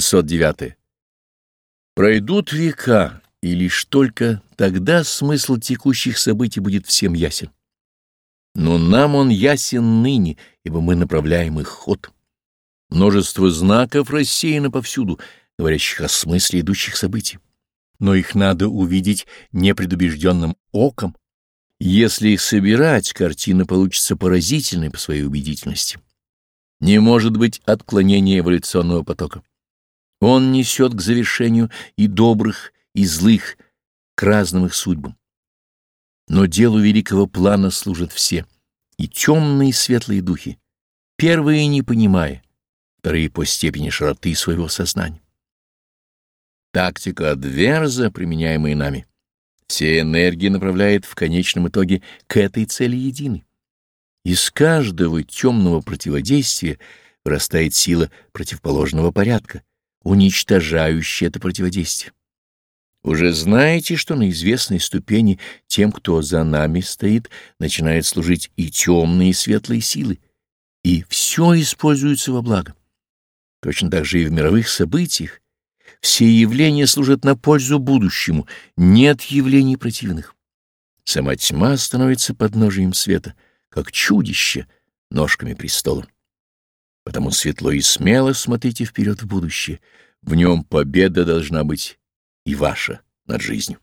609. Пройдут века, и лишь только тогда смысл текущих событий будет всем ясен. Но нам он ясен ныне, ибо мы направляем их ход. Множество знаков рассеяно повсюду, говорящих о смысле идущих событий. Но их надо увидеть непредубежденным оком. Если их собирать, картина получится поразительной по своей убедительности. Не может быть отклонения эволюционного потока. Он несет к завершению и добрых, и злых, к разным их судьбам. Но делу великого плана служат все, и темные, и светлые духи, первые не понимая, вторые по степени широты своего сознания. Тактика адверза, применяемая нами, все энергии направляет в конечном итоге к этой цели единой. Из каждого темного противодействия вырастает сила противоположного порядка, уничтожающая это противодействие. Уже знаете, что на известной ступени тем, кто за нами стоит, начинает служить и темные, и светлые силы, и все используется во благо. Точно так же и в мировых событиях все явления служат на пользу будущему, нет явлений противных. Сама тьма становится подножием света, как чудище ножками престола. Потому светло и смело смотрите вперед в будущее, в нем победа должна быть и ваша над жизнью.